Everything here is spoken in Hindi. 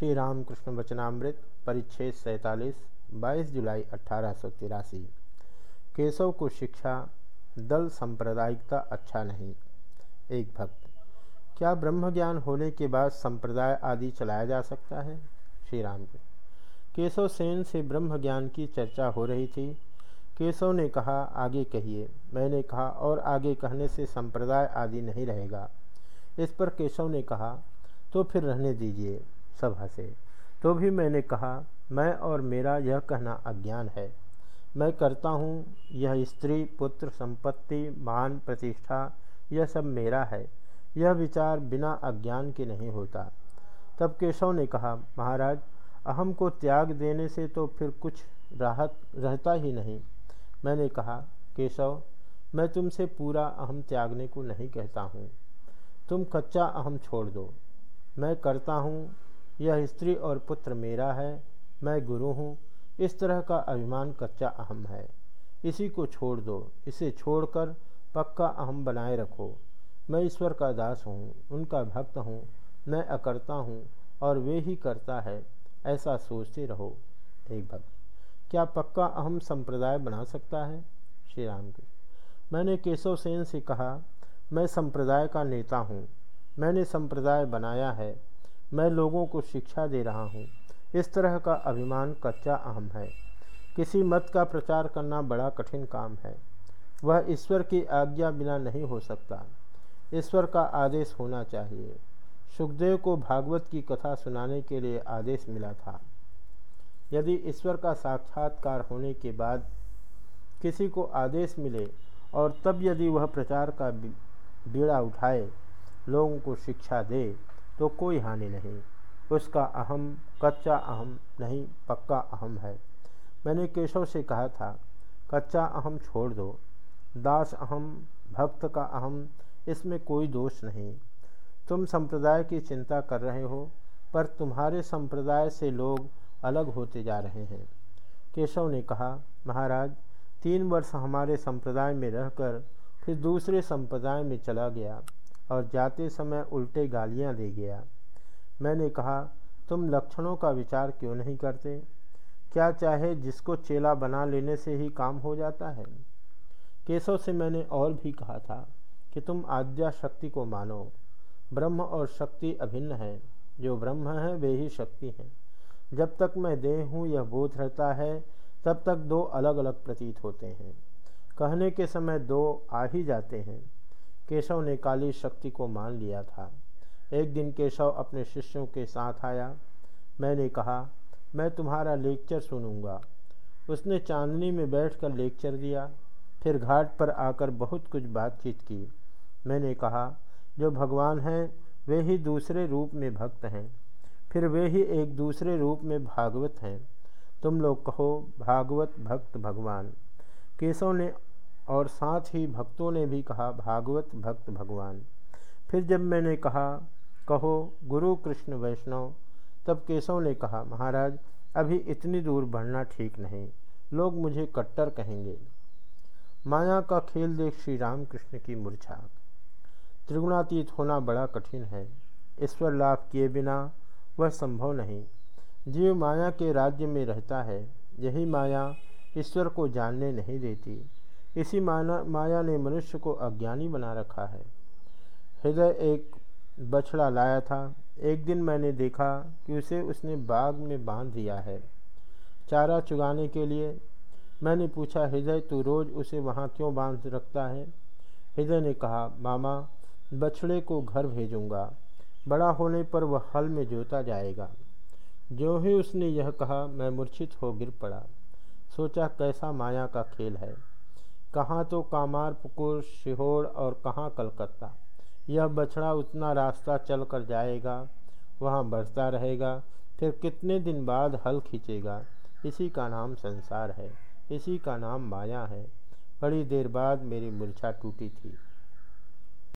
श्री रामकृष्ण वचनामृत, परिच्छेद सैतालीस, बाईस जुलाई तिरासी। केशव को शिक्षा, दल सांप्रदायिकता अच्छा नहीं। एक भक्त, क्या ब्रह्म ज्ञान होने के बाद संप्रदाय आदि चलाया जा सकता है? श्री राम केशव सेन से ब्रह्म ज्ञान की चर्चा हो रही थी। केशव ने कहा, आगे कहिए। मैंने कहा, और आगे कहने से संप्रदाय आदि नहीं रहेगा। इस पर केशव ने कहा तो फिर रहने दीजिए। सभा से। तो भी मैंने कहा, मैं और मेरा यह कहना अज्ञान है। मैं करता हूँ, यह स्त्री, पुत्र, संपत्ति, मान, प्रतिष्ठा, यह सब मेरा है। यह विचार बिना अज्ञान के नहीं होता। तब केशव ने कहा, महाराज, अहम को त्याग देने से तो फिर कुछ राहत रहता ही नहीं। मैंने कहा, केशव, मैं तुमसे पूरा अहम त्यागने को नहीं कहता हूँ। तुम कच्चा अहम छोड़ दो। मैं करता हूँ यह स्त्री और पुत्र मेरा है, मैं गुरु हूँ। इस तरह का अभिमान कच्चा अहम है। इसी को छोड़ दो। इसे छोड़कर पक्का अहम बनाए रखो। मैं ईश्वर का दास हूँ, उनका भक्त हूँ, मैं अकर्ता हूँ और वे ही करता है, ऐसा सोचते रहो। एक भक्त, क्या पक्का अहम संप्रदाय बना सकता है? श्री राम के मैंने केशव सेन से कहा, मैं संप्रदाय का नेता हूँ। मैंने संप्रदाय बनाया है। मैं लोगों को शिक्षा दे रहा हूँ। इस तरह का अभिमान कच्चा अहम है। किसी मत का प्रचार करना बड़ा कठिन काम है। वह ईश्वर की आज्ञा बिना नहीं हो सकता। ईश्वर का आदेश होना चाहिए। सुखदेव को भागवत की कथा सुनाने के लिए आदेश मिला था। यदि ईश्वर का साक्षात्कार होने के बाद किसी को आदेश मिले और तब यदि वह प्रचार का बीड़ा उठाए, लोगों को शिक्षा दे तो कोई हानि नहीं। उसका अहम, कच्चा अहम नहीं, पक्का अहम है। मैंने केशव से कहा था, कच्चा अहम छोड़ दो। दास अहम, भक्त का अहम, इसमें कोई दोष नहीं। तुम संप्रदाय की चिंता कर रहे हो, पर तुम्हारे संप्रदाय से लोग अलग होते जा रहे हैं। केशव ने कहा, महाराज, तीन वर्ष हमारे संप्रदाय में रहकर फिर दूसरे संप्रदाय में चला गया। और जाते समय उल्टे गालियाँ दे गया। मैंने कहा, तुम लक्षणों का विचार क्यों नहीं करते? क्या चाहे जिसको चेला बना लेने से ही काम हो जाता है? केशव से मैंने और भी कहा था कि तुम आद्या शक्ति को मानो। ब्रह्म और शक्ति अभिन्न है। जो ब्रह्म है, वे ही शक्ति हैं। जब तक मैं देह हूँ, यह बोध रहता है, तब तक दो अलग अलग प्रतीत होते हैं। कहने के समय दो आ ही जाते हैं। केशव ने काली शक्ति को मान लिया था। एक दिन केशव अपने शिष्यों के साथ आया। मैंने कहा, मैं तुम्हारा लेक्चर सुनूँगा। उसने चांदनी में बैठकर लेक्चर दिया। फिर घाट पर आकर बहुत कुछ बातचीत की। मैंने कहा, जो भगवान हैं, वे ही दूसरे रूप में भक्त हैं। फिर वे ही एक दूसरे रूप में भागवत हैं। तुम लोग कहो, भागवत भक्त भगवान। केशव ने और साथ ही भक्तों ने भी कहा, भागवत भक्त भगवान। फिर जब मैंने कहा, कहो, गुरु कृष्ण वैष्णव, तब केशव ने कहा, महाराज, अभी इतनी दूर बढ़ना ठीक नहीं, लोग मुझे कट्टर कहेंगे। माया का खेल देख श्री राम कृष्ण की मूर्छा। त्रिगुणातीत होना बड़ा कठिन है, ईश्वर लाभ किए बिना वह संभव नहीं। जीव माया के राज्य में रहता है, यही माया ईश्वर को जानने नहीं देती। इसी माना, माया ने मनुष्य को अज्ञानी बना रखा है। हृदय एक बछड़ा लाया था। एक दिन मैंने देखा कि उसे उसने बाग में बाँध दिया है, चारा चुगाने के लिए। मैंने पूछा, हृदय, तू रोज़ उसे वहाँ क्यों बाँध रखता है? हृदय ने कहा, मामा, बछड़े को घर भेजूँगा। बड़ा होने पर वह हल में जोता जाएगा। जो ही उसने यह कहा, मैं मूर्छित हो गिर पड़ा। सोचा, कैसा माया का खेल है? कहाँ तो कामार, पुकुर, शिहोर और कहाँ कलकत्ता। यह बछड़ा उतना रास्ता चल कर जाएगा, वहाँ बढ़ता रहेगा, फिर कितने दिन बाद हल खींचेगा। इसी का नाम संसार है, इसी का नाम माया है। बड़ी देर बाद मेरी मुरछा टूटी थी।